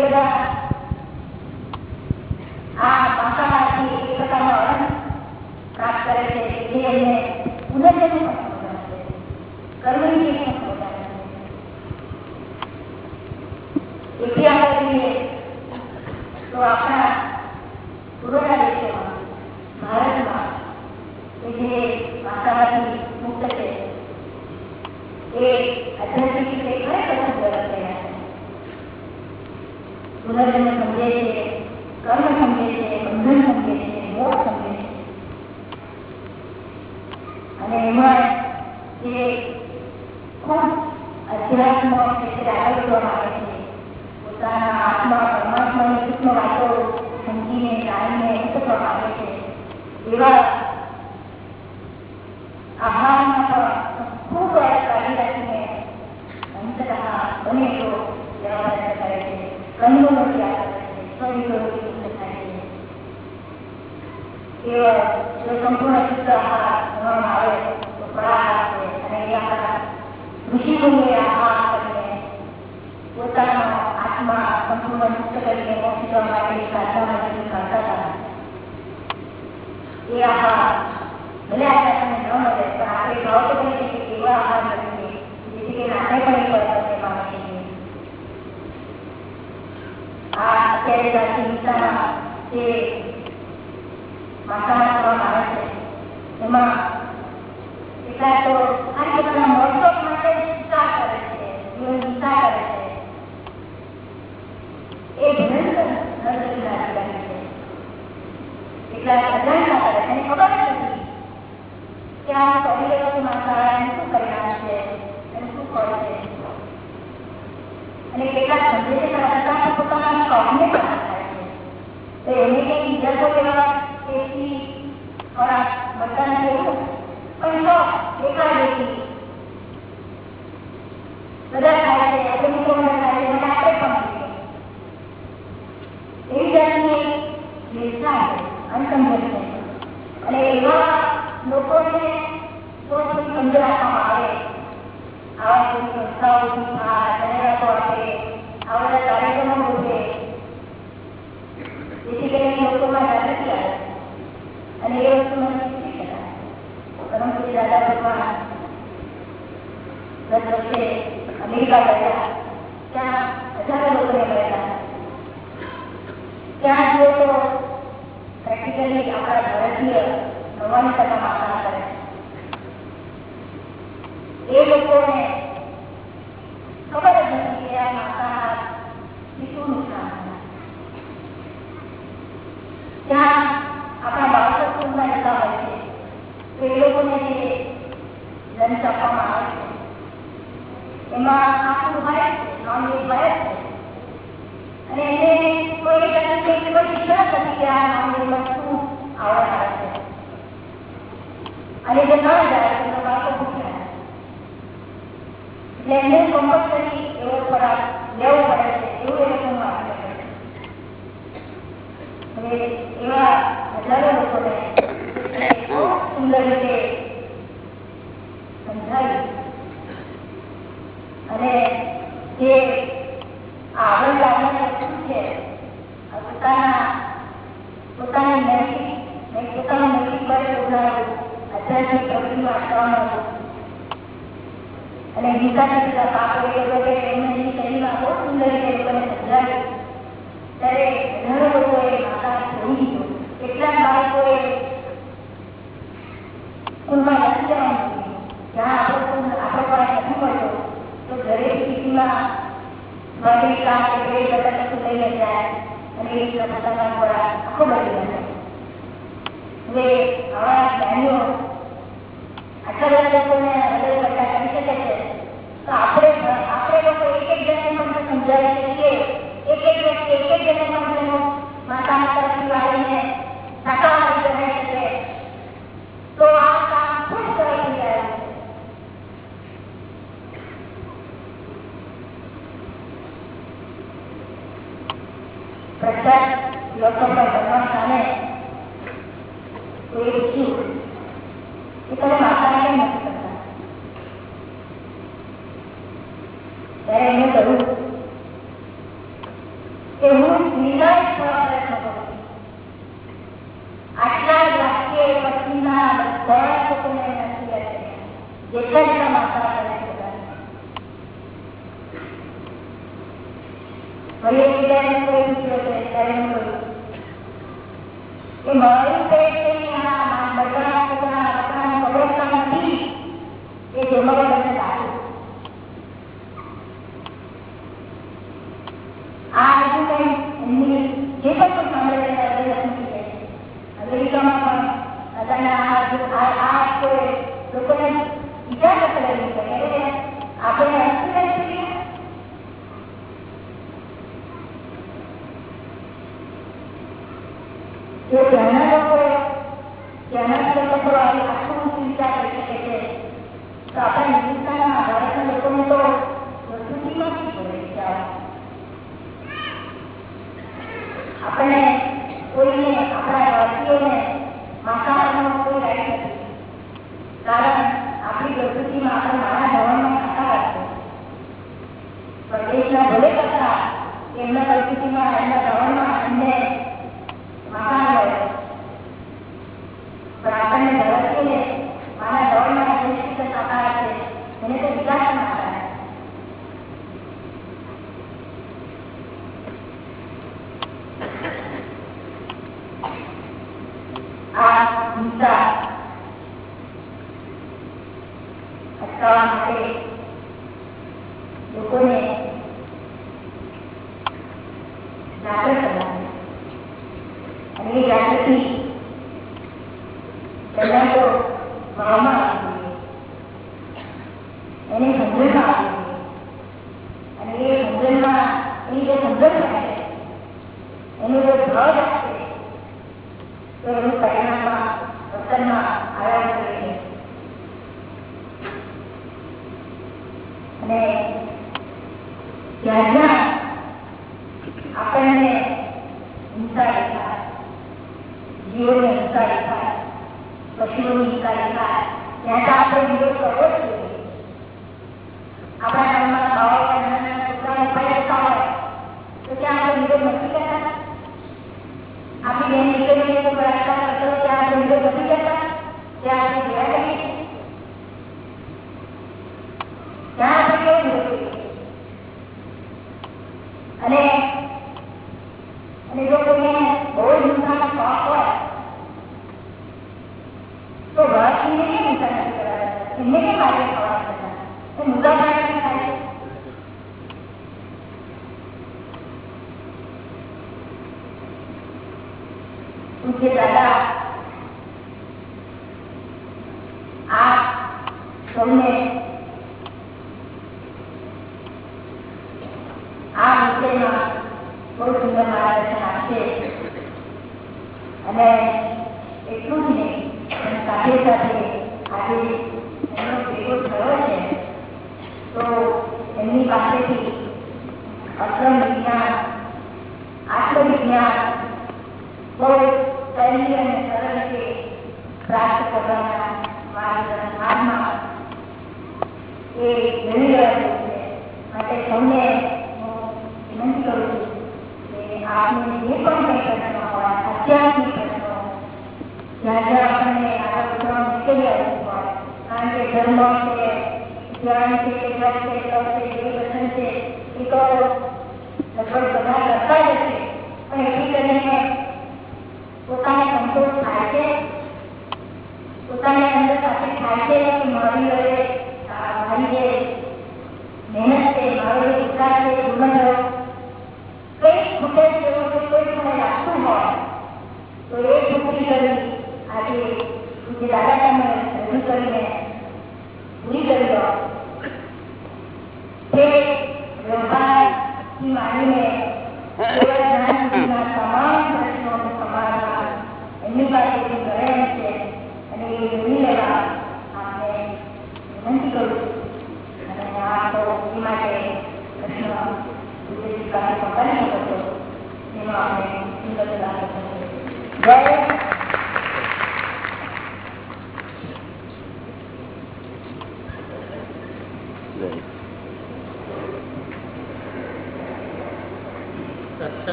चलेगा Right. અને જે ન જાય તો બાળકો છે, એવું એ જે આવડ લાવવાની વસ્તુ છે પોતાના અને વિકાસ થયેલા દરેક સ્થિતિમાં વગેરે કામ કે દરેક બધા કશું અને એ પોતાના ખોરાક આખો બદલી હવે આવા જ્ઞાનીઓ અઠવાડિયા લોકોને અલગ પ્રકાર આવી શકે છે તો આપણે આપણે લોકો એક એક જણને મંત્ર સમજાવી શકીએ એક એક વ્યક્તિ એક એક જણને મંત્રનો માતાના તરફથી વાળીને શાકાહારી બનાવી શકે તો આ કામ ખૂબ સરળ થઈ જાય પ્રખ્યાત લોકો ભગવાન સામે કોઈ એ તો માથા નથી હું નિર્ણય Gracias.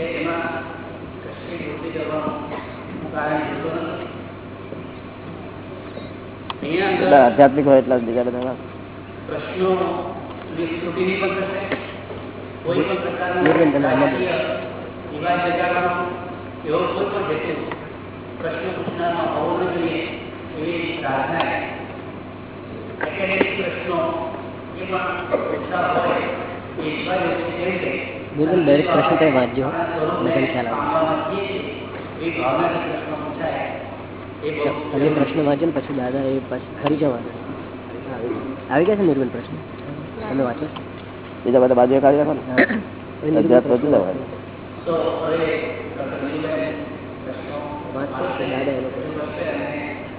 એટલે એમાં કશી પૂર્તિ કરવાનું કારણ જોતો નથી. આધ્યાત્મિક હોય એટલા બીજા પ્રશ્નો સ્કૃતિની પણ થશે. કોઈ પણ પ્રકારનો એવો કોઈ પણ હેતુ પ્રશ્ન પૂછનારમાં હોવો ન જોઈએ એવી પ્રાર્થના એકેડેમિક પ્રશ્નો એમાં ઓછા હોય એ ઈશ્વર કેમ છે બિલકુલ દરેક પ્રશ્ન તમે વાંચજો. આપણા ખ્યાલ આવે તમે પ્રશ્ન વાંચો ને પછી દાદા એ પછી ખરી જવાનું આવી ગયા છે નિર્મલ પ્રશ્ન? તમે વાંચો. બીજા બધા બાજુ કાઢી રાખો ને. દાદા એ લોકો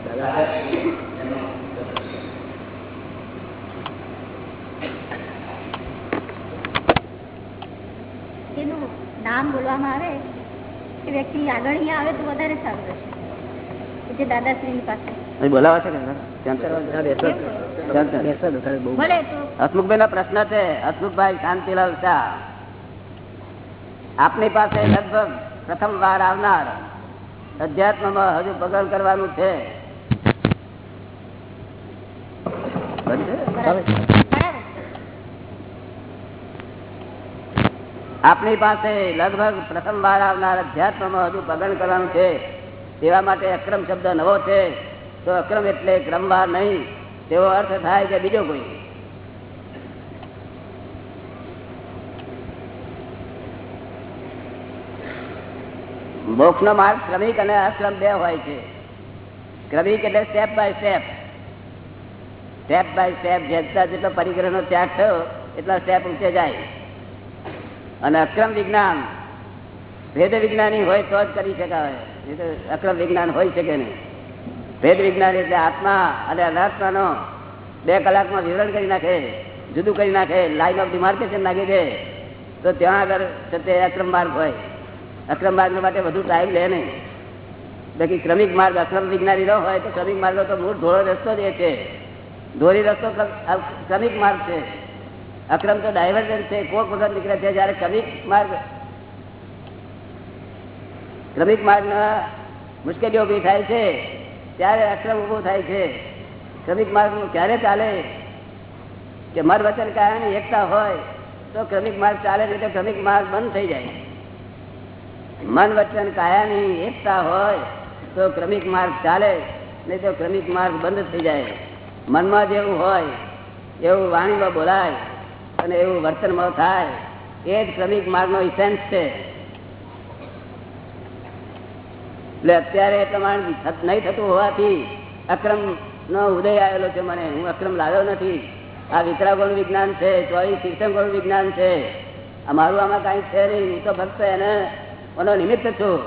દાદા દાદાશ્રી એનો ઉત્તર કરશે. એનું નામ બોલવામાં આવે એ વ્યક્તિ આગળ અહીંયા આવે તો વધારે સારું રહેશે. જે દાદાશ્રીની પાસે. બોલાવા છે કે ત્યાં બેસો ત્યાં બેસો દુકાને બહુ. ભલે તો. હસમુખભાઈ નો પ્રશ્ન છે. હસમુખભાઈ શાંતિલાલ શાહ. આપની પાસે લગભગ પ્રથમ વાર આવનાર અધ્યાત્મમાં હજુ પગલ કરવાનું છે. આપની પાસે લગભગ પ્રથમ વાર આવનાર અધ્યાત્મમાં હજુ પગન કરવાનું છે. તેવા માટે અક્રમ શબ્દ નવો છે. તો અક્રમ એટલે ક્રમવાર નહીં, તેવો અર્થ થાય કે બીજો કોઈ. મોક્ષ નો માર્ગ ક્રમિક અને અક્રમ બે હોય છે. ક્રમિક એટલે step by step step by step જેટલા જેટલો પરિગ્રહ નો ત્યાગ થયો, એટલા સ્ટેપ ઊંચે જાય. અને અક્રમ વિજ્ઞાન. ભેદ વિજ્ઞાની હોય તો જ કરી શકાય. અક્રમ વિજ્ઞાન હોઈ શકે નહીં. ભેદ વિજ્ઞાન એટલે આત્મા અને અનાત્માનો બે કલાકમાં વિવરણ કરી નાખે, જુદું કરી નાખે લાઈન ઓફ ડિમાર્કેશન નાખી દે તો ત્યાં આગળ તે અક્રમ માર્ગ હોય. અક્રમ માર્ગ માટે વધુ ટાઈમ લે નહીં. બાકી ક્રમિક માર્ગ અક્રમ વિજ્ઞાની ન હોય તો ક્રમિક માર્ગ તો મૂળ ધોળો રસ્તો જ છે. ધોરી રસ્તો ક્રમ- ક્રમિક માર્ગ છે. અક્રમ તો ડાયવર્જન છે. કોક વખત નીકળે છે જયારે ક્રમિક માર્ગ, ક્રમિક માર્ગના મુશ્કેલીઓ ઊભી થાય છે, ત્યારે અક્રમ ઊભો થાય છે. ક્રમિક માર્ગ ક્યારે ચાલે? કે મર વચન કાયાની એકતા હોય, તો ક્રમિક માર્ગ ચાલે, નહીં તો ક્રમિક માર્ગ બંધ થઈ જાય. મન વચન કાયાની એકતા હોય, તો ક્રમિક માર્ગ ચાલે, નહીં તો ક્રમિક માર્ગ બંધ થઈ જાય. મનમાં જેવું હોય, એવું વાણીમાં બોલાય અને એવું વર્તનમાં થાય, એ જ ક્રમિક માર્ગનો ઇસેન્સ છે. એટલે અત્યારે એ નહીં થતું હોવાથી અક્રમ નો ઉદય આવેલો છે મને. હું અક્રમ લાવ્યો નથી. આ વિતરાગોળ વિજ્ઞાન છે ચોવીસ તીર્થંકર વિજ્ઞાન છે. મારું આમાં કાંઈ છે નહીં. હું તો ફક્ત એને એનો નિમિત્ત છું.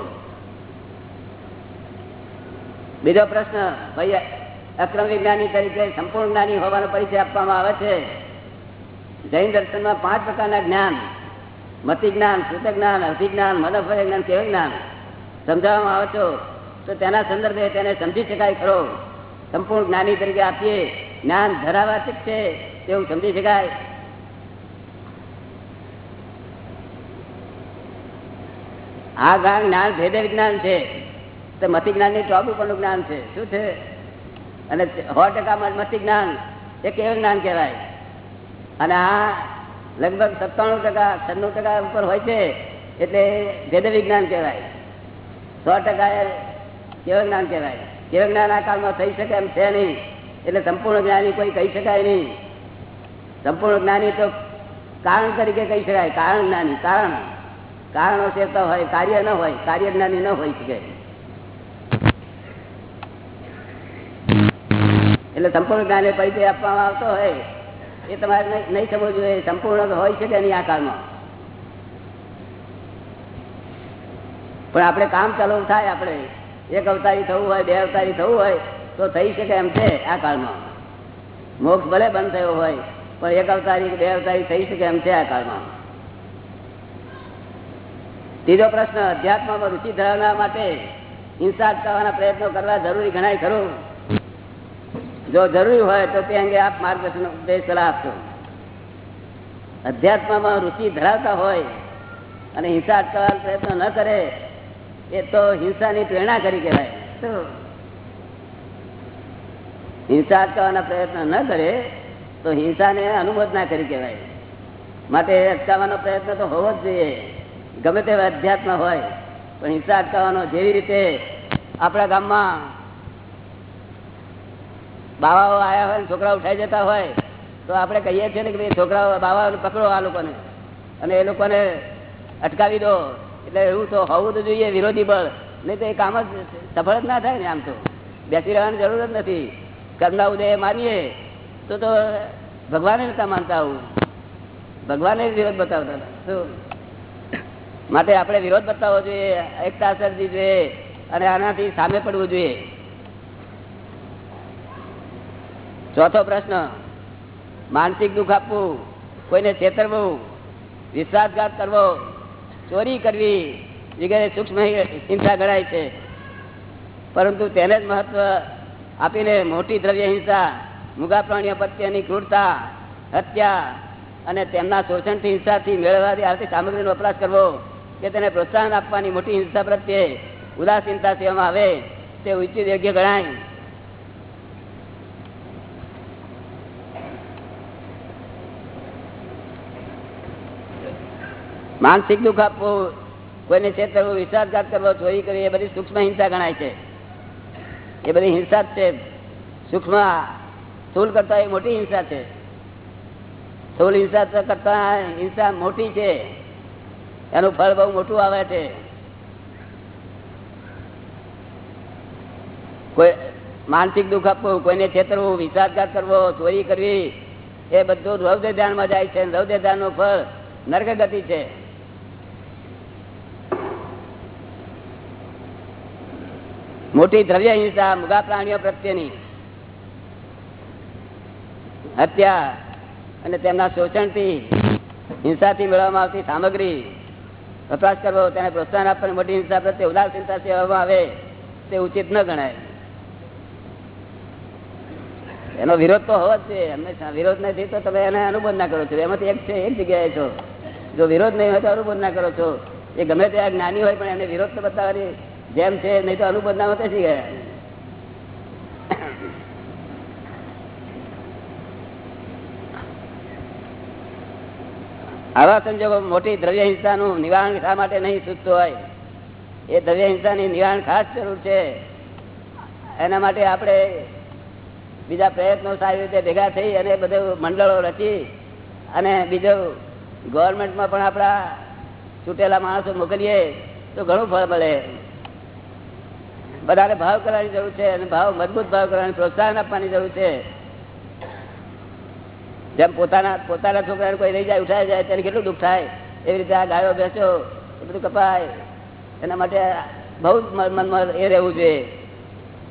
બીજો પ્રશ્ન, ભાઈ અક્રમ વિજ્ઞાની તરીકે સંપૂર્ણ જ્ઞાની હોવાનો પરિચય આપવામાં આવે છે. જૈન દર્શનમાં પાંચ પ્રકારના જ્ઞાન. મતિ જ્ઞાન સૂત જ્ઞાન અભિજ્ઞાન મનોફળ જ્ઞાન કેવું જ્ઞાન. સમજાવવામાં આવે છો તો તેના સંદર્ભે તેને સમજી શકાય ખરો. સંપૂર્ણ જ્ઞાની તરીકે આપીએ. જ્ઞાન ધરાવાચક છે તેવું સમજી શકાય. આ જ્ઞાન જ્ઞાન ભેદ વિજ્ઞાન છે. તો મતિ જ્ઞાનની ટોપ ઉપરનું જ્ઞાન છે. શું છે? અને સો ટકા મતિ જ્ઞાન એ કેવું જ્ઞાન કહેવાય. અને આ લગભગ સત્તાણું ટકા, છન્નું ટકા ઉપર હોય છે, એટલે ભેદ વિજ્ઞાન કહેવાય. સો ટકા એ કેવું જ્ઞાન કહેવાય. કેવું જ્ઞાન આ કાળમાં થઈ શકે એમ છે નહીં. એટલે સંપૂર્ણ જ્ઞાની કોઈ કહી શકાય નહીં. સંપૂર્ણ જ્ઞાની તો કારણ તરીકે કહી શકાય. કારણ જ્ઞાની, કારણ. કારણો છે તો હોય, કાર્ય ન હોય, કાર્ય જ્ઞાની ન હોય શકે. એટલે સંપૂર્ણ જ્ઞાને પરિચય આપવામાં આવતો હોય. એ તમારે નહીં- સમજવું જોઈએ સંપૂર્ણ હોય શકે નહીં આ કાળમાં. પણ આપણે કામ ચાલુ થાય આપણે. એક અવતારી થવું હોય, બે અવતારી થવું હોય, તો થઈ શકે એમ છે આ કાળમાં. મોક્ષ ભલે બંધ થયો હોય, પણ એક અવતારી બે અવતારી થઈ શકે એમ છે આ કાળમાં. ત્રીજો પ્રશ્ન, અધ્યાત્મમાં રુચિ ધરાવવા માટે હિંસા અટકાવવાના પ્રયત્નો કરવા જરૂરી ગણાય ખરું? જો જરૂરી હોય તો તે અંગે આપ માર્ગદર્શન ઉપદેશ સલાહ આપશો. અધ્યાત્મમાં રુચિ ધરાવતા હોય અને હિંસા અટકાવવાનો પ્રયત્ન ન કરે એ તો હિંસાની પ્રેરણા કરી કહેવાય. હિંસા અટકાવવાના પ્રયત્ન ન કરે તો હિંસાને અનુમોદના કરી કહેવાય. માટે અટકાવવાનો પ્રયત્ન તો હોવો જ જોઈએ. ગમે તે અધ્યાત્મ હોય પણ હિંસા અટકાવવાનો જેવી રીતે આપણા ગામમાં બાવાઓ આવ્યા હોય છોકરા ઉઠાઈ જતા હોય, તો આપણે કહીએ છીએ ને કે ભાઈ છોકરાઓ, બાવાઓને પકડો આ લોકોને. અને એ લોકોને અટકાવી દો. એટલે એવું તો હોવું તો જોઈએ, વિરોધી બળ. નહીં તો એ કામ જ સફળ જ ના થાય ને આમ તો. બેસી રહેવાની જરૂર જ નથી. કર્મના ઉદય માનીએ તો તો ભગવાને નતા માનતા આવું. ભગવાને વિરોધ બતાવતા શું માટે આપણે વિરોધ બતાવવો જોઈએ, એકતા સર્જી જોઈએ, અને આનાથી સામે પડવું જોઈએ. ચોથો પ્રશ્ન, માનસિક દુઃખ આપવું, કોઈને છેતરવું, વિશ્વાસઘાત કરવો, ચોરી કરવી વગેરે સૂક્ષ્મ હિંસા ગણાય છે. પરંતુ તેને જ મહત્વ આપીને મોટી દ્રવ્ય હિંસા, મુગા પ્રાણીઓ પ્રત્યેની ક્રૂરતા, હત્યા અને તેમના શોષણથી હિંસાથી મેળવવાની આર્થિક સામગ્રીનો વપરાશ કરવો કે તેને પ્રોત્સાહન આપવાની મોટી હિંસા પ્રત્યે ઉદાસીનતા સેવામાં આવે, તે ઉચિત યોગ્ય ગણાય. માનસિક દુઃખ આપવું, કોઈને છેતરવું વિશ્વાસઘાત કરવો, ચોરી કરવી, એ બધી સૂક્ષ્મ હિંસા ગણાય છે. એ બધી હિંસા છે. સૂક્ષ્મ સ્થૂલ કરતા એ મોટી હિંસા છે. સ્થૂલ હિંસા કરતા હિંસા મોટી છે. એનું ફળ બહુ મોટું આવે છે. કોઈ માનસિક દુઃખ આપવું, કોઈને છેતરવું વિશ્વાસઘાત કરવો, ચોરી કરવી, એ બધું રૌદ્ર ધ્યાનમાં જાય છે. રૌદ્ર ધ્યાનનું ફળ નર્ક ગતિ છે. મોટી દ્રવ્ય હિંસા, મુગા પ્રાણીઓ પ્રત્યેની. હત્યા અને તેમના શોષણથી, હિંસાથી મેળવવામાં આવતી સામગ્રી, વપરાશ કરવો, તેને પ્રોત્સાહન આપવાની મોટી હિંસા પ્રત્યે ઉદાસીનતા સેવામાં આવે, તે ઉચિત ન ગણાય. એનો વિરોધ તો હોવો જ છે. હંમેશા વિરોધ નથી તો તમે એને અનુબંધ ના કરો છો. એમાંથી એક છે, એક જગ્યાએ છો. જો વિરોધ નહીં હોય તો અનુબંધ ના કરો છો. એ ગમે તે જ્ઞાની હોય પણ એને વિરોધ તો બતાવવાની જેમ છે, નહીં તો અનુબંધ ના હોતા ગયા. આવા સંજોગો મોટી દ્રવ્ય હિંસાનું નિવારણ શા માટે નહીં સૂચતું હોય? એ દ્રવ્ય હિંસાની નિવારણ ખાસ જરૂર છે. એના માટે આપણે બીજા પ્રયત્નો સારી રીતે ભેગા થઈ અને બધું મંડળો રચી અને બીજું ગવર્મેન્ટમાં પણ આપણા છૂટેલા માણસો મોકલીએ તો ઘણું ફળ મળે. બધાને ભાવ કરવાની જરૂર છે અને ભાવ મજબૂત ભાવ કરવાની પ્રોત્સાહન આપવાની જરૂર છે. જેમ પોતાના પોતાના છોકરાને કોઈ લઈ જાય, ઉઠાઈ જાય ત્યારે કેટલું દુઃખ થાય? એવી રીતે આ ગાયો બેસો એ બધું કપાય. એના માટે બહુ મનમાં એ રહેવું જોઈએ.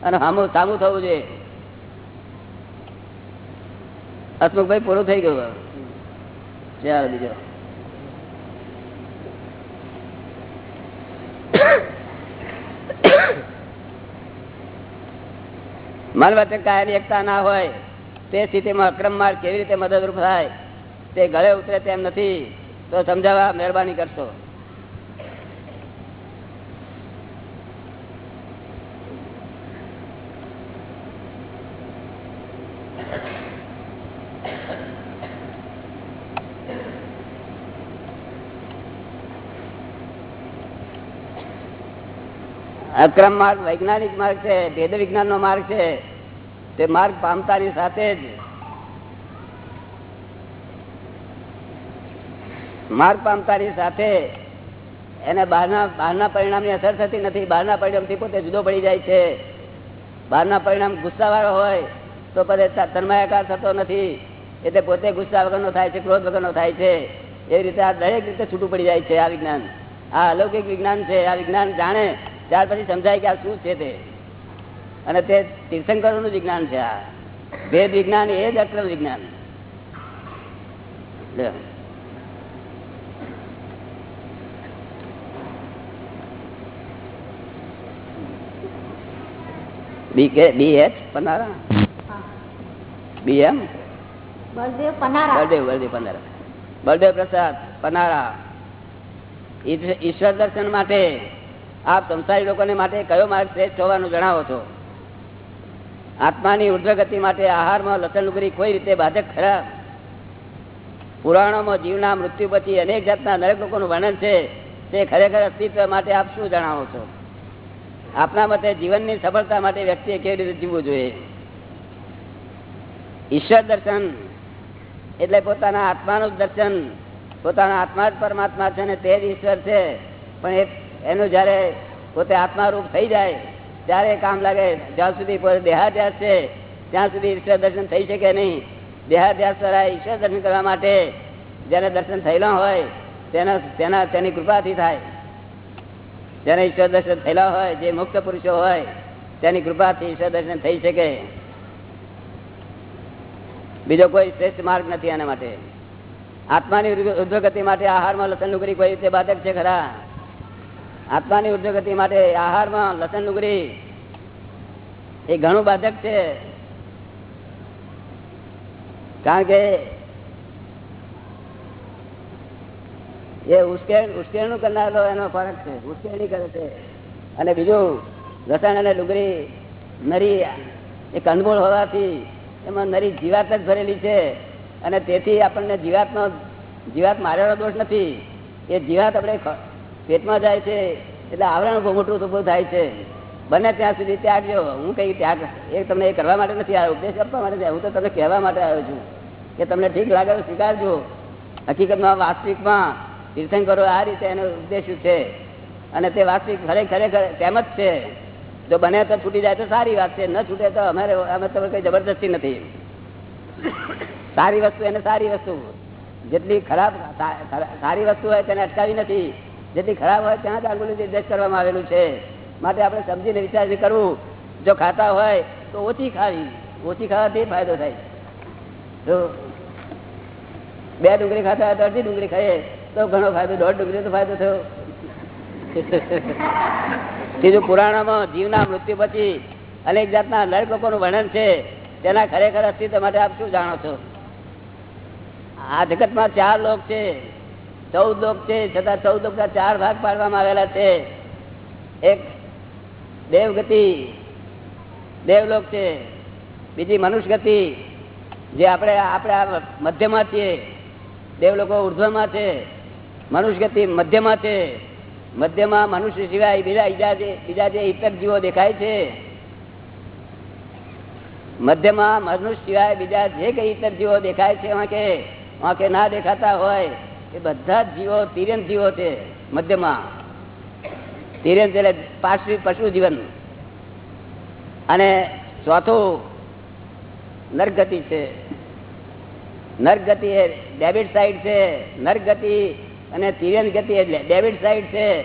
અને સામું સામું થવું જોઈએ. હસમુખભાઈ, પૂરું થઈ ગયું ચાલો બીજો. મન વચ્ચે કાયરી એકતા ના હોય, તે સ્થિતિમાં અક્રમ માર્ગ કેવી રીતે મદદરૂપ થાય, તે ગળે ઉતરે તેમ નથી, તો સમજાવવા મહેરબાની કરશો. અક્રમ માર્ગ, વૈજ્ઞાનિક માર્ગ છે, ભેદ વિજ્ઞાન નો માર્ગ છે, તે માર્ગ પામતાની સાથે જ. માર્ગ પામતાની સાથે એને બહારના બહારના પરિણામની અસર થતી નથી. બહારના પરિણામથી પોતે જુદો પડી જાય છે. બહારના પરિણામ ગુસ્સાવાળો હોય તો પછી તન્માયાકાર થતો નથી. એટલે પોતે ગુસ્સા વગરનો થાય છે, ક્રોધ વગરનો થાય છે. એ રીતે આ દરેક રીતે છૂટું પડી જાય છે આ વિજ્ઞાન. આ અલૌકિક વિજ્ઞાન છે. આ વિજ્ઞાન જાણે ત્યાર પછી સમજાય કે આ શું છે તે. અને તે તીર્થંકરોનું વિજ્ઞાન છે આ. ભેદ વિજ્ઞાન એ જ Akram Vigyan. B K B H Panara? B M? Baldev Panara. Baldev Baldev Panara. Baldev Prasad Panara. ઈશ્વર દર્શન માટે આપ સંસારી લોકોને માટે કયો માર્ગ શ્રેષ્ઠ હોવાનું જણાવો છો? આત્માની ઉર્ધ્વગતિ માટે આહારમાં લસણ લુગરી કોઈ રીતે બાધક ખરા પુરાણોમાં જીવના મૃત્યુ પછી અનેક જાતના નરક લોકોનું વર્ણન છે. તે ખરેખર અસ્તિત્વ માટે આપ શું જણાવો છો? આપના મતે જીવનની સફળતા માટે વ્યક્તિએ કેવી રીતે જીવવું જોઈએ? ઈશ્વર દર્શન એટલે પોતાના આત્માનું જ દર્શન. પોતાના આત્મા જ પરમાત્મા છે અને તે જ ઈશ્વર છે. પણ એ એનું જ્યારે પોતે આત્મારૂપ થઈ જાય, ત્યારે કામ લાગે, જ્યાં સુધી દેહાધ્યાસ છે, ત્યાં સુધી ઈશ્વર દર્શન થઈ શકે નહીં. દેહાધ્યાસ દ્વારા ઈશ્વર દર્શન કરવા માટે જેને દર્શન થયેલા હોય, તેના તેના, તેની કૃપાથી થાય. જેને ઈશ્વર દર્શન થયેલા હોય, જે મુક્ત પુરુષો હોય, તેની કૃપાથી ઈશ્વર દર્શન થઈ શકે. બીજો કોઈ શ્રેષ્ઠ માર્ગ નથી એના માટે. આત્માની ઉર્ધ્વગતિ માટે આહારમાં લસણ લુગરી કોઈ રીતે બાધક છે ખરા? આત્માની ઉર્જગતિ માટે આહારમાં લસણ ડુંગળી એ ઘણું બાધક છે. કારણ કે એ ઉશ્કેર, ઉશ્કેરણું કરનારો એનો ફરક છે, ઉશ્કેરણી કરે છે. અને બીજું, લસણ અને ડુંગળી નરી, એક અનમોલ હોવાથી એમાં નરી જીવાત જ ભરેલી છે. અને તેથી આપણને જીવાતનો, જીવાત મારેલો દોષ નથી. એ જીવાત આપણે પેટમાં જાય છે, એટલે આવરણ બહુ તો બહુ થાય છે. બને ત્યાં સુધી ત્યાગજો. હું કઈ ત્યાગ એ તમને એ કરવા માટે નથી આવ્યો. ઉપદેશ આપવા માટે હું તો તમને કહેવા માટે આવ્યો છું કે તમને ઠીક લાગે સ્વીકારજો. હકીકતમાં વાસ્તવિકમાં તીર્થંકરો આ રીતે એનો ઉદ્દેશ છે. અને તે વાસ્તવિક ખરેખર તેમ જ છે. જો બને તો છૂટી જાય તો સારી વાત છે. ન છૂટે તો અમારે અમે તમે કઈ જબરદસ્તી નથી. સારી વસ્તુ એને સારી વસ્તુ. જેટલી ખરાબ સારી વસ્તુ હોય તેને અટકાવી નથી. જેટલી ખરાબ હોય ત્યાં જ આંગુલી નિર્દેશ કરવામાં આવેલું છે. માટે આપણે સમજીને વિચારી કરવું. જો ખાતા હોય તો ઓછી ખાવી. ઓછી ખાવાથી ફાયદો થાય. જો બે ડુંગળી ખાતા હોય તો અડધી ડુંગળી ખાઈએ તો ઘણો ફાયદો. દોઢ ડુંગળી તો ફાયદો થયો. ત્રીજું, પુરાણોમાં જીવના મૃત્યુ પછી અનેક જાતના નરક લોકોનું વર્ણન છે. તેના ખરેખર અસ્તિત્વ માટે આપ શું જાણો છો? આ જગતમાં ચાર લોક છે. ચૌદ લોક છે, છતાં ચૌદ લોકના ચાર ભાગ પાડવામાં આવેલા છે. એક દેવગતિ, દેવલોક છે. બીજી મનુષ્ય ગતિ જે આપણે આપણે મધ્યમાં છીએ. દેવલોકો ઉર્ધ્વમાં છે. મનુષ્ય ગતિ મધ્યમાં છે. મધ્યમાં મનુષ્ય સિવાય બીજા બીજા જે બીજા જે ઇતર જીવો દેખાય છે. મધ્યમાં મનુષ્ય સિવાય બીજા જે કઈ ઇતર જીવો દેખાય છે વાંકે વાંકે ના દેખાતા હોય એ બધા જીવો તિર્યન જીવો છે મધ્યમાં. તિર્યન એટલે પાર્શ્વી પશુ જીવન. અને ચોથું નરગતિ છે. નરગતિ એ ડેબિટ સાઈડ છે, નરગતિ અને તિર્યન ગતિ એટલે ડેબિટ સાઈડ છે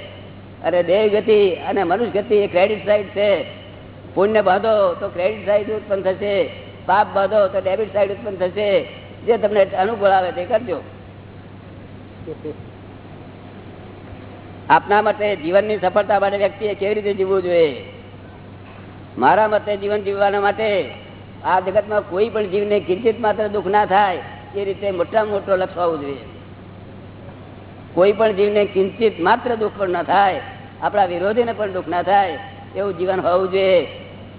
અને દેવ ગતિ અને મનુષ્ય ગતિ એ ક્રેડિટ સાઈડ છે. પુણ્ય બાંધો તો ક્રેડિટ સાઈડ ઉત્પન્ન થશે, પાપ બાંધો તો ડેબિટ સાઈડ ઉત્પન્ન થશે. જે તમને અનુકૂળ આવે તે કરજો. આપના મતે જીવનની સફળતા માટે વ્યક્તિએ કેવી રીતે જીવવું જોઈએ? મારા મતે જીવન જીવવાના માટે આ જગતમાં કોઈ પણ જીવને કિંચિત માત્ર દુઃખ ના થાય, એ રીતે મોટામાં મોટો લક્ષ્ય હોવું જોઈએ. કોઈ પણ જીવને કિંચિત માત્ર દુઃખ પણ ના થાય, આપણા વિરોધીને પણ દુઃખ ના થાય, એવું જીવન હોવું જોઈએ.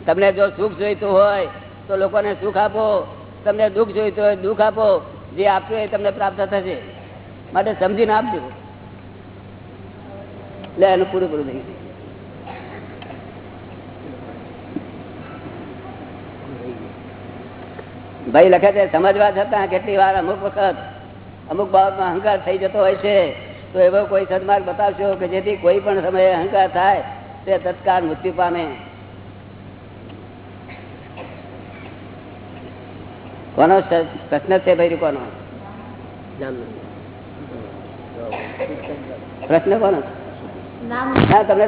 તમને જો સુખ જોઈતું હોય, તો લોકોને સુખ આપો. તમને દુઃખ જોઈતું હોય, દુઃખ આપો. જે આપશો એ તમને પ્રાપ્ત થશે. માટે સમજીને આપજો. લે, એનું પૂરું પૂરું થઈ ભાઈ લખે છે, સમજવા છતાં કેટલી વાર અમુક વખત અમુક બાબતમાં અહંકાર થઈ જતો હોય છે, તો એવો કોઈ સદમાર્ગ બતાવશો કે જેથી કોઈ પણ સમયે અહંકાર થાય તે તત્કાળ મૃત્યુ પામે. કોનો પ્રશ્ન છે ભાઈ, કોનો? પ્રશ્ન કોનો? ના તમને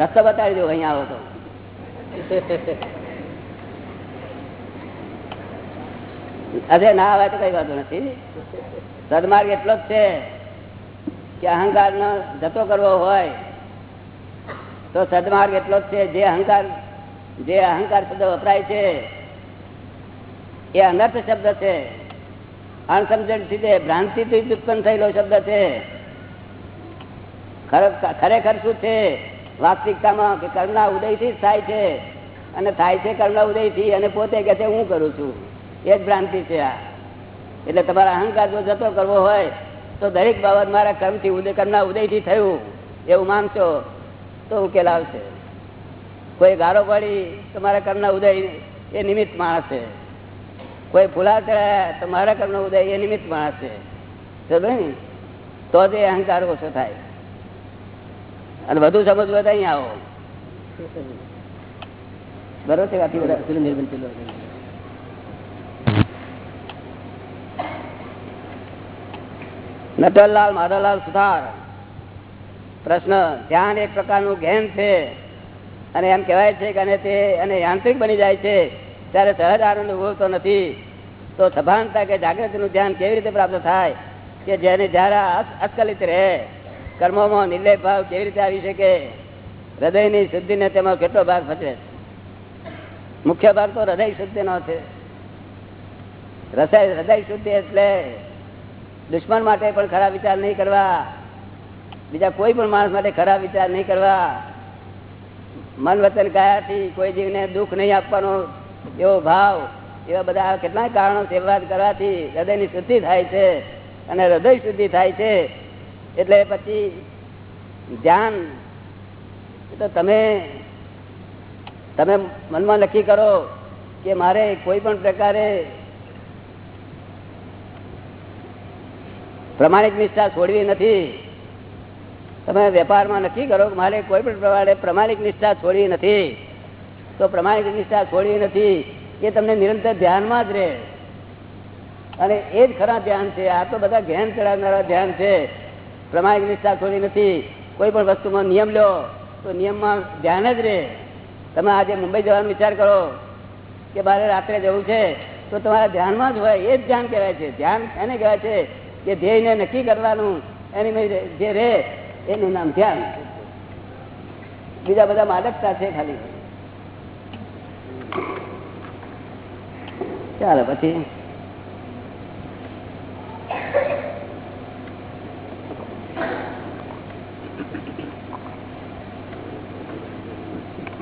રસ્તો બતાવી દો અહીંયા આવો તો. અરે ના આવે તો કઈ વાંધો નથી. સદમાર્ગ એટલો જ છે કે અહંકાર નો જતો કરવો હોય તો સદમાર્ગ એટલો જ છે. જે અહંકાર જે અહંકાર શબ્દ વપરાય છે એ અનર્થ શબ્દ છે. અણસમજણથી તે ભ્રાંતિથી ઉત્પન્ન થયેલો શબ્દ છે ખરે- ખરેખર શું છે? વાસ્તવિકતામાં કે કર્મના ઉદયથી જ થાય છે અને થાય છે કર્મના ઉદયથી અને પોતે કહે છે, હું કરું છું. એ જ ભ્રાંતિ છે આ. એટલે તમારા અહંકાર જો જતો કરવો હોય, તો દરેક બાબત મારા કર્મથી ઉદય, કર્મના ઉદયથી થયું, એવું માનશો તો ઉકેલ આવશે કોઈ ગારો પડી તમારા કર્મના ઉદય એ નિમિત્ત માણસ. છે કોઈ ભૂલા ચડાયા તો મારા કર્મનો ઉદય એ નિમિત્ત માણસ છે. ને તો જ અહંકાર ઓછો થાય. અને વધુ સમજવું તો અહીં આવો. બરોબર છે આટલી બધા નટવરલાલ માધવલાલ સુથાર. પ્રશ્ન ધ્યાન એક પ્રકારનું જ્ઞાન છે. અને એમ કહેવાય છે કે અને તે અને યાંત્રિક બની જાય છે. ત્યારે સહજ આનંદ ઉભવતો નથી. તો સભાનતા કે જાગૃતિનું ધ્યાન કેવી રીતે પ્રાપ્ત થાય કે જેને જ્યારે અસ્કલિત રહે, કર્મોમાં નિર્લેપ ભાવ કેવી રીતે આવી શકે? હૃદયની શુદ્ધિને તેમાં કેટલો ભાગ ભજવે મુખ્ય ભાગ તો હૃદય શુદ્ધિનો છે. રસાય હૃદય શુદ્ધિ એટલે દુશ્મન માટે પણ ખરાબ વિચાર નહીં કરવા, બીજા કોઈ પણ માણસ માટે ખરાબ વિચાર નહીં કરવા. મન વતન કાયાથી કોઈ જીવને દુઃખ નહીં આપવાનો એવો ભાવ એવા બધા કેટલાય કારણો સેવા કરવાથી હૃદયની શુદ્ધિ થાય છે અને હૃદય શુદ્ધિ થાય છે. એટલે પછી ધ્યાન તો તમે તમે મનમાં નક્કી કરો કે મારે કોઈ પણ પ્રકારે પ્રમાણિક નિષ્ઠા છોડવી નથી. તમે વેપારમાં નક્કી કરો કે મારે કોઈ પણ પ્રમાણે પ્રમાણિક નિષ્ઠા છોડવી નથી. તો પ્રમાણિક નિષ્ઠા છોડવી નથી. એ તમને નિરંતર ધ્યાનમાં જ રહે. અને એ જ ખરા ધ્યાન છે, આ તો બધા ઘેન ચડાવનારા ધ્યાન છે. પ્રમાણિક નિષ્ઠા છોડી નથી. કોઈ પણ વસ્તુમાં નિયમ લો, તો નિયમમાં ધ્યાન જ રહે. તમે આજે મુંબઈ જવાનો વિચાર કરો કે મારે રાત્રે જવું છે, તો તમારા ધ્યાનમાં જ હોય. એ જ ધ્યાન કહેવાય છે. ધ્યાન એને કહેવાય છે કે ધ્યેયને નક્કી કરવાનું એની જે રહે, એનું નામ ધ્યાન. બીજા બધા માદકતા છે ખાલી. ચાલો પછી.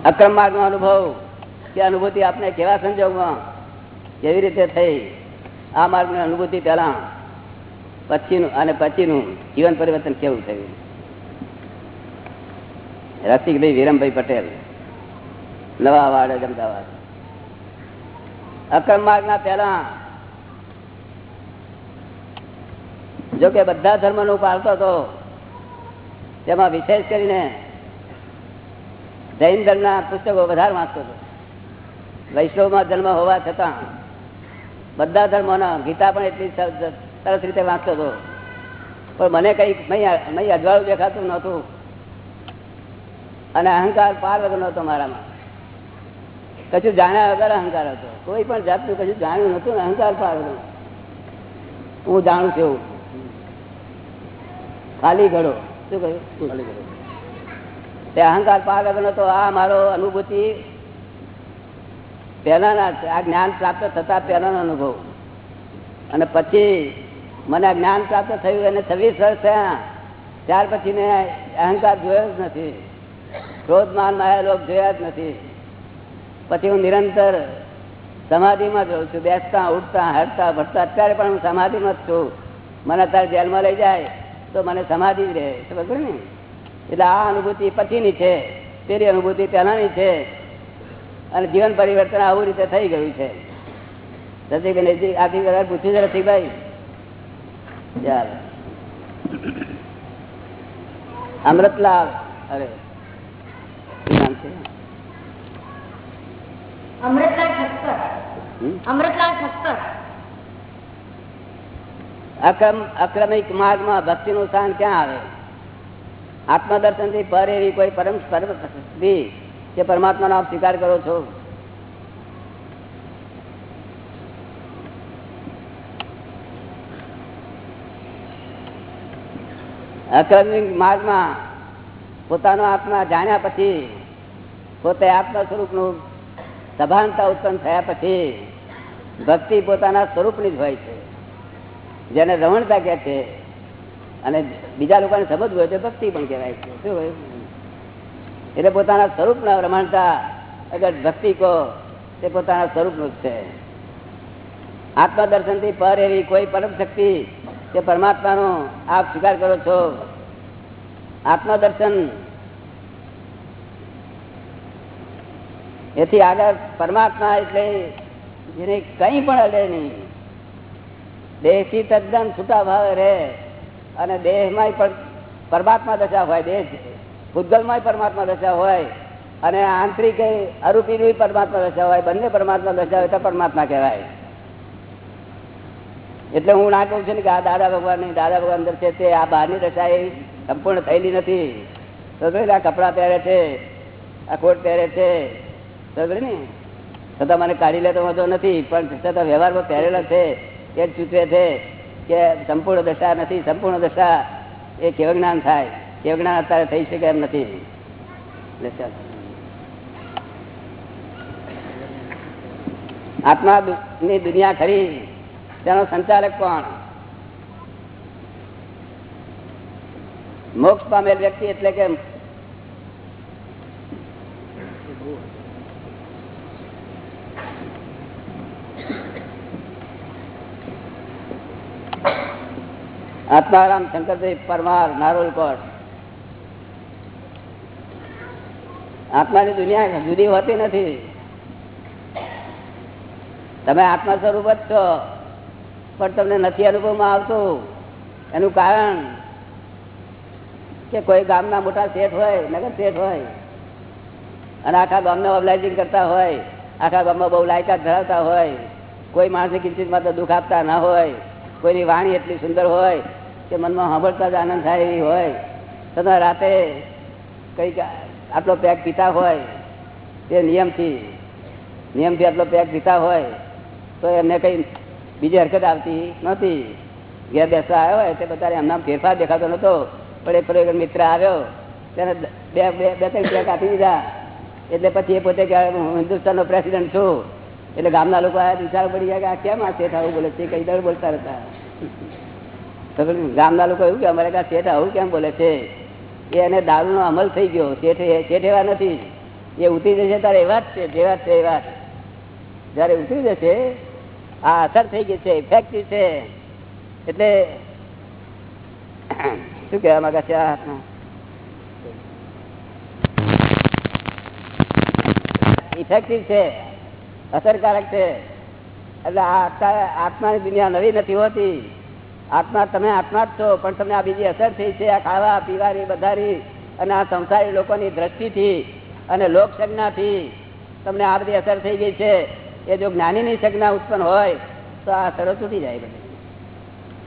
અક્રમ માર્ગ નો અનુભવ કે અનુભૂતિ આપને કેવા સંજોગમાં કેવી રીતે થઈ? આ માર્ગની અનુભૂતિ પહેલા પછીનું અને પછીનું જીવન પરિવર્તન કેવું થયું? રસિકભાઈ વિરમભાઈ પટેલ નવા વાડ અમદાવાદ અક્રમ માર્ગ ના પેલા જો કે બધા ધર્મનું પાળતો હતો. તેમાં વિશેષ કરીને જૈન ધર્મના પુસ્તકો વધારે વાંચતો હતો. વૈષ્ણવમાં જન્મ હોવા છતાં બધા ધર્મોના ગીતા પણ એટલી સરસ રીતે વાંચતો હતો. પણ મને કઈ મય અજવાળું દેખાતું નહોતું. અને અહંકાર પાર વગર નહોતો મારામાં. કશું જાણ્યા વગર અહંકાર હતો. કોઈ પણ જાતનું કશું જાણ્યું નતું અહંકાર પાર હું જાણું છું એવું. ખાલી ઘડો. શું કહ્યું? ખાલી ઘડો. તે અહંકાર પાર વગરનો તો આ મારો અનુભૂતિ પહેલાના આ જ્ઞાન પ્રાપ્ત થતા પહેલાનો અનુભવ. અને પછી મને આ જ્ઞાન પ્રાપ્ત થયું અને છવ્વીસ વર્ષ થયા. ત્યાર પછી મેં અહંકાર જોયો જ નથી. ક્રોધ માન માયા લોક જોયા જ નથી. પછી હું નિરંતર સમાધિમાં જ છું. બેસતા, ઉઠતા હરતા ભરતા અત્યારે પણ હું સમાધિમાં જ છું. મને અત્યારે જેલમાં લઈ જાય તો મને સમાધિ જ રહે. સમજ ને? એટલે આ અનુભૂતિ પછીની છે. તેની અનુભૂતિ પહેલાંની છે. અને જીવન પરિવર્તન આવું રીતે થઈ ગયું છે. રસિકભાઈ આથી વધારે પૂછ્યું છે રસિકભાઈ? ચાલો. અમૃતલાલ. અરે, શું નામ છે? અક્રમ અક્રમિક માર્ગમાં ભક્તિ નું સ્થાન ક્યાં આવે? આત્મદર્શનથી પર એવી કોઈ પરમ પરમી કે પરમાત્મા નો સ્વીકાર કરો છો? અક્રમિક માર્ગમાં પોતાનો આત્મા જાણ્યા પછી પોતે આત્મા સ્વરૂપનું સભાનતા ઉત્પન્ન થયા પછી ભક્તિ પોતાના સ્વરૂપની જ હોય છે. જેને રમણતા કહે છે અને બીજા લોકોને સમજવું હોય તો ભક્તિ પણ કહેવાય છે. શું હોય? એટલે પોતાના સ્વરૂપના રમણતા, અગર ભક્તિ કહો, તે પોતાના સ્વરૂપનું જ છે. આત્મદર્શનથી પર એવી કોઈ પરમ શક્તિ કે પરમાત્માનો આપ સ્વીકાર કરો છો. આત્મદર્શન એથી આગળ પરમાત્મા એટલે જેને કઈ પણ અડે નહીં. દેહથી તદ્દન છૂટા ભાવે રહે અને દેહમાં પણ પરમાત્મા દશા હોય, દેહ ભૂતગલમાં પરમાત્મા દશા હોય અને આંતરિક અરૂપીનું પરમાત્મા દશા હોય, બંને પરમાત્મા દશા હોય તો પરમાત્મા કહેવાય. એટલે હું ના કહું છું ને કે આ દાદા ભગવાન દાદા ભગવાન અંદર છે તે, આ બહારની દશા એ સંપૂર્ણ થયેલી નથી. તો આ કપડાં પહેરે છે, આ કોટ પહેરે છે ને? છતાં મને કાઢી લેતો વાંધો નથી, પણ છતાં વ્યવહારમાં પહેરેલા છે, એ સૂચવે છે કે સંપૂર્ણ દશા નથી, સંપૂર્ણ દશા એ કેવ જ્ઞાન થાય. કેવ જ્ઞાન અત્યારે થઈ શકે એમ નથી. આત્મા ની દુનિયા ખરી, તેનો સંચાલક કોણ? મોક્ષ પામેલ વ્યક્તિ એટલે કે આત્મારામ શંકરભાઈ પરમાર નારોલકોટ આત્માની દુનિયા જુદી હોતી નથી. તમે આત્મા સ્વરૂપ જ છો, પણ તમને નથી અનુભવમાં આવતું. એનું કારણ કે કોઈ ગામના મોટા શેઠ હોય, નગર શેઠ હોય, અને આખા ગામને ઓબલાઇઝિંગ કરતા હોય, આખા ગામમાં બહુ લાયકાત ધરાવતા હોય, કોઈ માણસે કિંચિતમાં તો દુઃખ આપતા ના હોય, કોઈની વાણી એટલી સુંદર હોય કે મનમાં સાંભળતા જ આનંદ થાય એવી હોય. તથા રાતે કંઈક આટલો પેક પીતા હોય તે નિયમથી નિયમથી આટલો પેક પીતા હોય, તો એમને કંઈ બીજી હરકત આવતી નથી ઘેર બેસવા આવ્યો હોય તે બધા એમના ફેરફાર દેખાતો નહોતો. પણ એ પેલો મિત્ર આવ્યો, તેને બે બે ત્રણ પેક આપી દીધા. એટલે પછી એ પોતે હું હિન્દુસ્તાનનો પ્રેસિડન્ટ છું. એટલે ગામના લોકો આ વિચાર પડી ગયા કે, આ કેમ આ શેઠ આવું બોલે છે, કઈ દર બોલતા હતા ગામના લોકો એવું કે, અમારે કે શેઠ આવું કેમ બોલે છે? એ એને દારૂનો અમલ થઈ ગયો. શેઠ શેઠ એવા નથી. એ ઉતરી જશે ત્યારે એવા જ છે, જેવા છે, એવા જ. જયારે ઉતરી જશે, આ અસર થઈ ગઈ છે ઇફેક્ટિવ છે. એટલે શું કહેવા માંગે છે આ? ઇફેક્ટિવ છે, અસરકારક છે. એટલે આ આત્માની દુનિયા નવી નથી હોતી. આત્મા તમે આત્મા જ છો, પણ તમને આ બીજી અસર થઈ છે, આ ખાવા, પીવાની, બધાની અને આ સંસારી લોકોની દ્રષ્ટિથી અને લોક સંજ્ઞાથી તમને આ બધી અસર થઈ ગઈ છે. એ જો જ્ઞાનીની સંજ્ઞા ઉત્પન્ન હોય, તો આ અસરો છૂટી જાય બધી.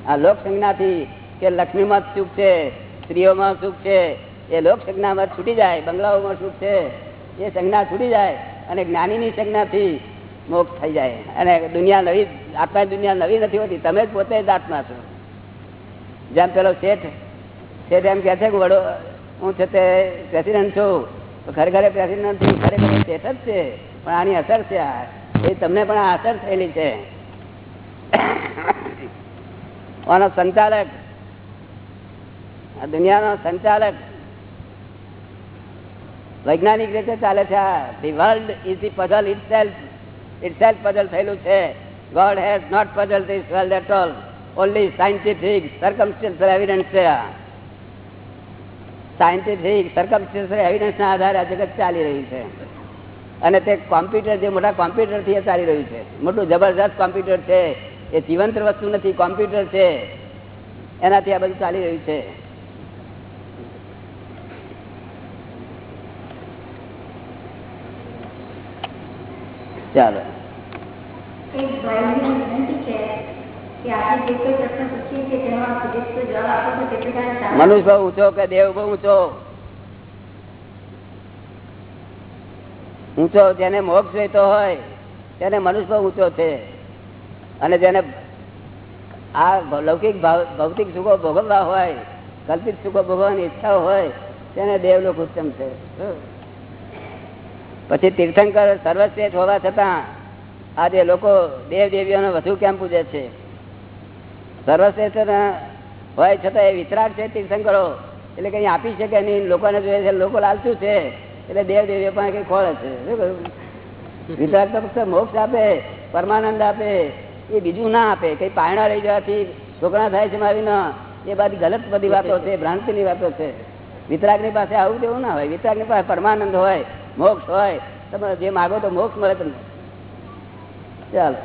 આ લોક સંજ્ઞાથી કે લક્ષ્મીમાં સુખ છે, સ્ત્રીઓમાં સુખ છે, એ લોક સંજ્ઞામાં છૂટી જાય, બંગલાઓમાં સુખ છે, એ સંજ્ઞા છૂટી જાય અને જ્ઞાનીની સંજ્ઞાથી મોક્ષ થઈ જાય. અને દુનિયા નવી, આત્મા દુનિયા નવી નથી હોતી. તમે જ પોતે જ આત્મા છો. જેમ પેલો શેઠ શેઠ એમ કહે છે કે વડો, હું છે તે પ્રેસિડન્ટ છું. ખરેખર પ્રેસિડેન્ટ છું. ખરેખર શેઠ જ છે. પણ આની અસર છે આ. એ તમને પણ અસર થયેલી છે. આનો સંચાલક, આ દુનિયાનો સંચાલક વૈજ્ઞાનિક રીતે ચાલે છે આ. The world is the puzzle itself self puzzle થયેલું છે. God has not puzzle this world at all only scientific circumstantial evidence છે સાયન્ટિફિક સર્કમસ્ટન્શિયલ એવિડન્સના આધારે આ જગત ચાલી રહ્યું છે. અને તે કોમ્પ્યુટર જે મોટા કોમ્પ્યુટરથી એ ચાલી રહ્યું છે. મોટું જબરજસ્ત કોમ્પ્યુટર છે. એ જીવંત વસ્તુ નથી કોમ્પ્યુટર છે. એનાથી આ બધું ચાલી રહ્યું છે ચાલો એક ભાઈની વિનંતી છે કે આપણે જે કોઈ પ્રશ્ન પૂછીએ છીએ તેનો સુદીપ્ત જવાબ આપો તો કેટલી વાર સારું. મનુષ્ય બહુ ઊંચો કે દેવ બહુ ઊંચો ઊંચો? જેને મોક્ષ જોઈતો હોય તેને મનુષ્ય બહુ ઊંચો છે. અને જેને આ લૌકિક ભૌતિક સુખો ભોગવવા હોય કલ્પિત સુખો ભોગવવાની ઈચ્છા હોય તેને દેવલોક ઉત્તમ છે. પછી તીર્થંકર સર્વશ્રેષ્ઠ હોવા છતાં આજે લોકો દેવ દેવીઓને વધુ કેમ પૂજે છે? સર્વશ્રેષ્ઠ હોય છતાં એ વિતરાગ છે તીર્થંકરો? એટલે કઈ આપી શકે નહીં, લોકોને જોઈએ છે, લોકો લાલચું છે. એટલે દેવ દેવીઓ પણ કઈ ખોળે છે? વિતરાગ તો ફક્ત મોક્ષ આપે, પરમાનંદ આપે, એ બીજું ના આપે. કઈ પાયણા રહી જવાથી છોકરા થાય છે મારી ના એ બધી ગલત બધી વાતો છે, ભ્રાંતિની વાતો છે. વિતરાગની પાસે આવું તેવું ના હોય. વિતરાગની પાસે પરમાનંદ હોય મોક્ષ હોય તમે જે માગો તો મોક્ષ મળે તમને. ચાલો.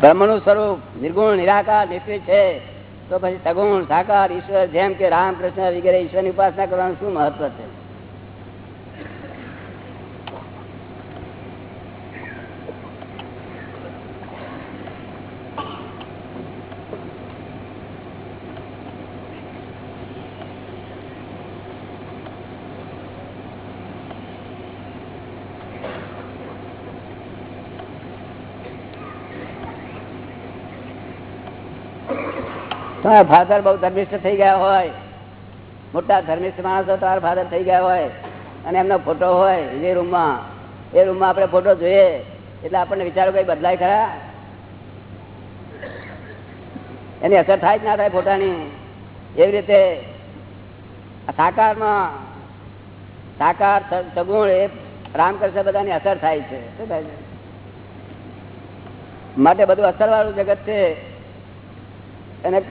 બ્રહ્મ બ્રહ્મનું સ્વરૂપ નિર્ગુણ નિરાકાર નિશ્ચિત છે. તો પછી સગુણ સાકાર ઈશ્વર જેમ કે રામ કૃષ્ણ વગેરે ઈશ્વરની ઉપાસના કરવાનું શું મહત્વ છે? તમારા ફાધર બહુ ધર્મિષ્ઠ થઈ ગયા હોય. મોટા ધર્મિષ્ઠ માણસો તમારા ફાધર થઈ ગયા હોય અને એમનો ફોટો હોય એ રૂમમાં એ રૂમમાં આપણે ફોટો જોઈએ. એટલે આપણને વિચારો કઈ બદલાય ખરા. એની અસર થાય જ ના થાય ફોટાની એવી રીતે સાકારમાં, સાકાર સગુણ એ રામકૃષ્ણ બધાની અસર થાય છે. શું થાય છે? માટે બધું અસર વાળું જગત છે. એને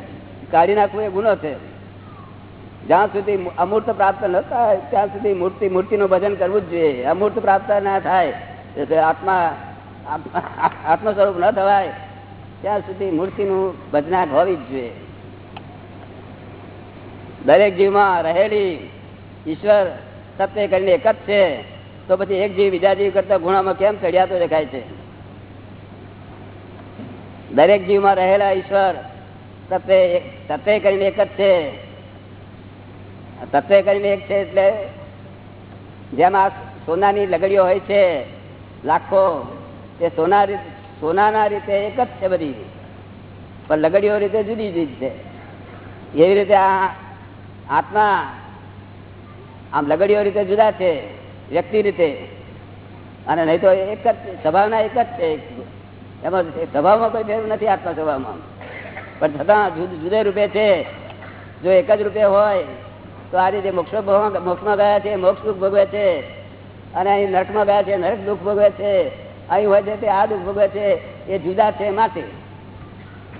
કાઢી નાખવું એ ગુનો છે. જ્યાં સુધી અમૂર્ત પ્રાપ્ત ન થાય, ત્યાં સુધી મૂર્તિ, મૂર્તિનું ભજન કરવું જ જોઈએ. અમૂર્ત પ્રાપ્ત ના થાય, એટલે આત્મા આત્મા સ્વરૂપ ન થવાય, ત્યાં સુધી મૂર્તિનું ભજનાક હોવી જ જોઈએ. દરેક જીવમાં રહેલી ઈશ્વર સત્ય કરીને એક જ છે, તો પછી એક જીવ બીજા જીવ કરતા ગુણામાં કેમ ચડિયાતો દેખાય છે? દરેક જીવમાં રહેલા ઈશ્વર તત્વે કરીને એક જ છે. તત્વે કરીને એક છે એટલે જેમ આ સોનાની લગડીઓ હોય છે, લાખો, એ સોના સોનાના રીતે એક જ છે બધી. પણ લગડીઓ રીતે જુદી જુદી છે. એવી રીતે આ આત્મા આમ લગડીઓ રીતે જુદા છે, વ્યક્તિ રીતે. અને નહીં તો એક જ, સ્વભાવના એક જ છે. એમાં સ્વભાવમાં કોઈ ફેર નથી આત્મા સ્વભાવમાં. પણ છતાં જુદ- રૂપે છે. જો એક જ રૂપે હોય, તો આ રીતે મોક્ષ મોક્ષમાં ગયા છે, મોક્ષ દુઃખ ભોગવે છે. અને અહીં નરકમાં ગયા છે, નરક દુઃખ ભોગવે છે. અહીં હોય છે તે આ દુઃખ ભોગવે છે. એ જુદા છે માટે.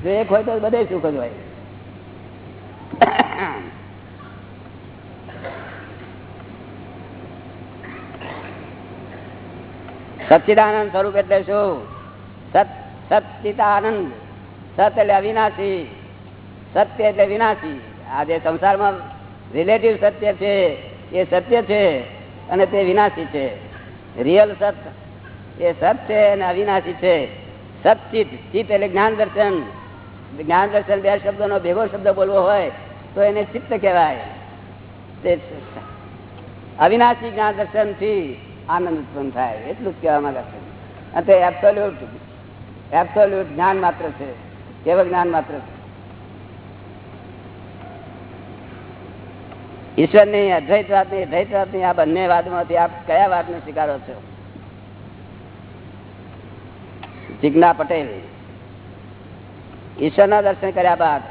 જો એક હોય તો બધે સુખ જ હોય. સચ્ચિદાનંદ સ્વરૂપ એટલે શું? સત સચ્ચિદાનંદ. સત એટલે અવિનાશી. સત્ય એટલે વિનાશી. આ જે સંસારમાં રિલેટિવ સત્ય છે, એ સત્ય છે અને તે વિનાશી છે. રિયલ સત એ સત છે અને અવિનાશી છે. સચિત ચિત્ત એટલે જ્ઞાન દર્શન. જ્ઞાન દર્શન બે શબ્દનો ભેગો શબ્દ બોલવો હોય, તો એને ચિત્ત કહેવાય. તે અવિનાશી જ્ઞાન દર્શનથી આનંદ ઉત્પન્ન થાય. એટલું જ કહેવા માંગે છે. અને તે એબ્સોલ્યુટ એબ્સોલ્યુટ જ્ઞાન માત્ર છે. કેવળ જ્ઞાન માત્ર? છે ઈશ્વરની અદ્વૈતવાદની અદ્વૈતવાદની આ બંને વાદમાંથી આપ કયા વાદને સ્વીકારો છો? જીજ્ઞા પટેલ. ઈશ્વરના દર્શન કર્યા બાદ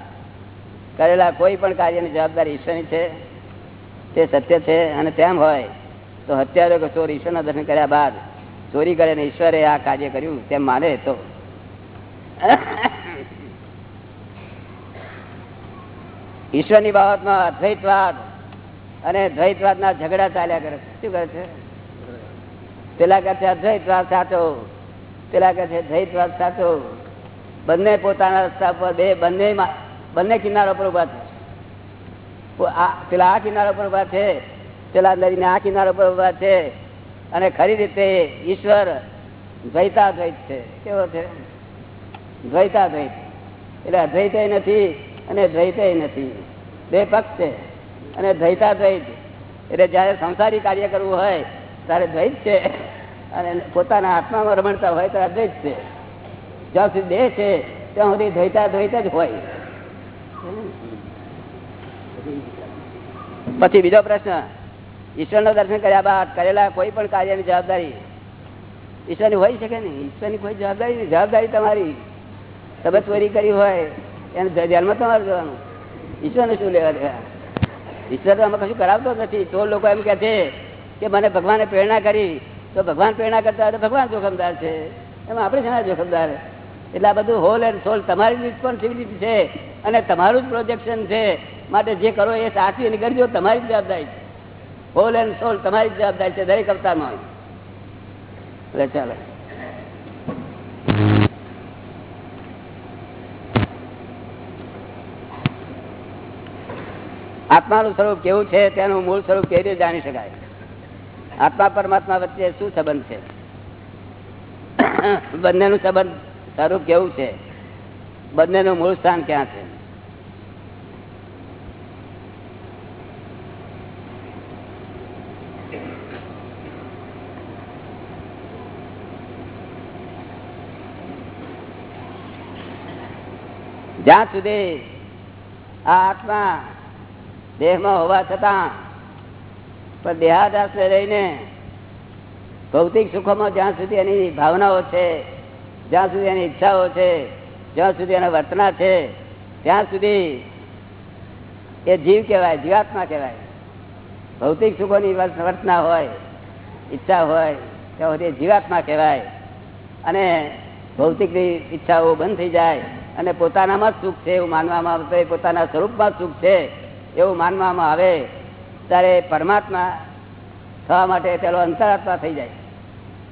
કરેલા કોઈ પણ કાર્યની જવાબદારી ઈશ્વરની છે? તે સત્ય છે અને તેમ હોય તો હત્યારો કે ચોર ઈશ્વરના દર્શન કર્યા બાદ ચોરી કરીને ઈશ્વરે આ કાર્ય કર્યું તેમ માને તો. ઈશ્વરની બાબતમાં અદ્વૈતવાદ અને દ્વૈતવાદના ઝઘડા ચાલ્યા કરે શું કરે છે? પેલા કહે છે, અદ્વૈતવાદ સાચો. પેલા કહે છે, દ્વૈતવાદ સાચો. બંને પોતાના રસ્તા પર બે, બંને બંને કિનારા પર ઊભા છે પેલા આ કિનારા પર ઊભા છે, પેલા નદીને આ કિનારા પર ઊભા છે અને ખરી રીતે ઈશ્વર દ્વૈતાદ્વૈત છે. કેવો છે? દ્વૈતાદ્વૈત. એટલે અદ્વૈત નથી અને દ્વૈતય નથી. બે પક્ષ છે. અને દ્વૈતા દ્વૈત. એટલે જયારે સંસારી કાર્ય કરવું હોય, ત્યારે દ્વૈત છે. અને પોતાના આત્મામાં રમણતા હોય, ત્યારે અદ્વૈત છે. જ્યાં સુધી દેહ છે, ત્યાં સુધી દ્વૈતા દ્વૈત જ હોય. પછી બીજો પ્રશ્ન. ઈશ્વરના દર્શન કર્યા બાદ કરેલા કોઈ પણ કાર્યની જવાબદારી. ઈશ્વરની હોય શકે નહીં? ઈશ્વરની કોઈ જવાબદારી જવાબદારી તમારી. તમે ચોરી કરી હોય એને ધ્યાનમાં તમારે જવાનું. ઈશ્વરને શું લેવા દેવા? ઈશ્વર તો અમે કશું કરાવતો નથી. તો લોકો એમ કહે છે કે મને ભગવાને પ્રેરણા કરી. તો ભગવાન પ્રેરણા કરતા હોય તો ભગવાન જોખમદાર છે. એમાં આપણે છે જોખમદાર? એટલે આ બધું હોલ એન્ડ સોલ તમારી રિસ્પોન્સિબિલિટી છે અને તમારું જ પ્રોજેક્શન છે. માટે જે કરો એ સાચી અને કરજો તમારી જ જવાબદારી છે. હોલ એન્ડ સોલ તમારી જ જવાબદારી છે દરેક અવતારમાં એટલે ચાલો. આત્માનું સ્વરૂપ કેવું છે તેનું મૂળ સ્વરૂપ કેવી રીતે જાણી શકાય? આત્મા પરમાત્મા વચ્ચે શું સંબંધ છે? બંનેનું સંબંધ સ્વરૂપ કેવું છે? બંનેનું મૂળ સ્થાન ક્યાં છે? જ્યાં સુધી આ આત્મા દેહમાં હોવા છતાં પણ દેહાદાસ રહીને ભૌતિક સુખોમાં જ્યાં સુધી એની ભાવનાઓ છે, જ્યાં સુધી એની ઈચ્છાઓ છે, જ્યાં સુધી એના વર્તના છે, ત્યાં સુધી એ જીવ કહેવાય, જીવાત્મા કહેવાય. ભૌતિક સુખોની વર્તના હોય, ઈચ્છા હોય, ત્યાં સુધી જીવાત્મા કહેવાય. અને ભૌતિક ઈચ્છાઓ બંધ થઈ જાય અને પોતાનામાં જ સુખ છે એવું માનવામાં આવતો પોતાના સ્વરૂપમાં સુખ છે. એવું માનવામાં આવે, ત્યારે પરમાત્મા થવા માટે પેલો અંતરાત્મા થઈ જાય.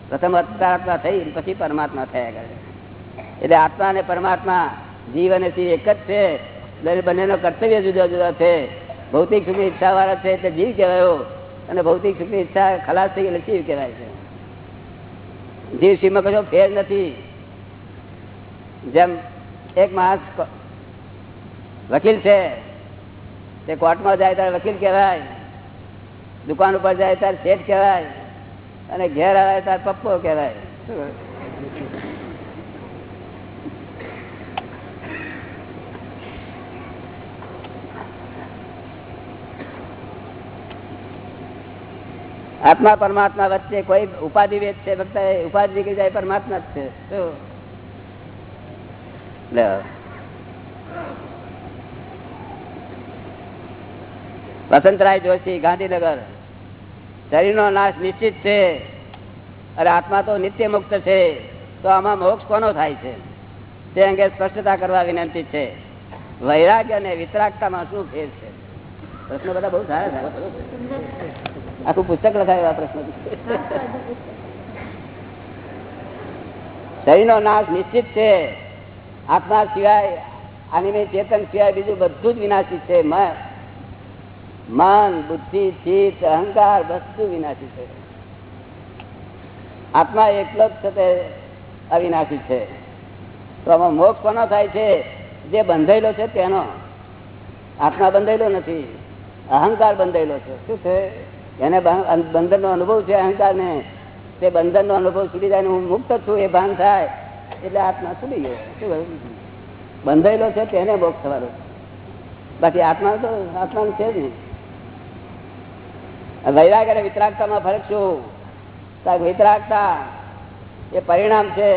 પ્રથમ અંતરાત્મા થઈ પછી પરમાત્મા થયા કરે. એટલે આત્મા અને પરમાત્મા જીવ અને શિવ એક જ છે. દરેક બંનેનો કર્તવ્ય જુદા જુદા છે. ભૌતિક સુખની ઈચ્છા વાળા છે એટલે જીવ કહેવાયો. અને ભૌતિક સુખની ઈચ્છા ખલાસ થઈ એટલે શિવ કહેવાય છે. જીવ શિવમાં કશો ફેર નથી. જેમ એક માણસ વકીલ છે. તે કોર્ટમાં જાય ત્યારે વકીલ કહેવાય, દુકાન ઉપર જાય ત્યારે શેઠ કહેવાય, અને ઘેર આવે ત્યારે પપ્પો કહેવાય. આત્મા પરમાત્મા વચ્ચે કોઈ ઉપાધિ વેદ છે ફક્ત ઉપાધિ નીકળી જાય પરમાત્મા જ છે. શું? લે. વસંતરાય જોશી, ગાંધીનગર. શરીરનો નાશ નિશ્ચિત છે અરે આત્મા તો નિત્ય મુક્ત છે, તો આમાં મોક્ષ કોનો થાય છે? તે અંગે સ્પષ્ટતા કરવા વિનંતી છે. વૈરાગ્ય અને વિતરાગતામાં શું ફેર છે? પ્રશ્નો બધા બહુ સારા થાય આખું પુસ્તક લખાયું આ પ્રશ્ન. શરીરનો નાશ નિશ્ચિત છે. આત્મા સિવાય, આની ચેતન સિવાય બીજું બધું જ વિનાશી છે. મન, બુદ્ધિ, ચિત્ત, અહંકાર વસ્તુ વિનાશી છે. આત્મા એકલો જ છે તે અવિનાશી છે. તો આમાં મોક્ષ કોનો થાય છે? જે બંધાયેલો છે તેનો. આત્મા બંધાયેલો નથી. અહંકાર બંધાયેલો છે. શું છે? એને બંધનનો અનુભવ છે અહંકારને? તે બંધનનો અનુભવ છૂટી જાય હું મુક્ત છું, એ ભાન થાય. એટલે આત્મા છૂટી ગયો. શું બંધાયેલો છે, તેને મોક્ષ થવાનો બાકી આત્મા તો, આત્માનું છે જ નહીં. વૈરાગ અને વિતરાગતામાં ફરક શું? વિતરાગતા એ પરિણામ છે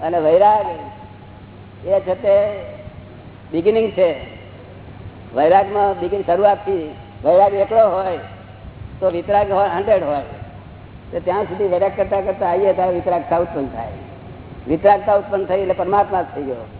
અને વૈરાગ એ છે તે બિગિનિંગ છે. વૈરાગમાં બિગિન શરૂઆતથી વૈરાગ એકલો હોય તો વિતરાગ હોય હંડ્રેડ હોય. તો ત્યાં સુધી વૈરાગ કરતા કરતા આવીએ ત્યારે વિતરાગતા ઉત્પન્ન થાય. વિતરાગતા ઉત્પન્ન થઈ એટલે પરમાત્મા જ થઈ ગયો.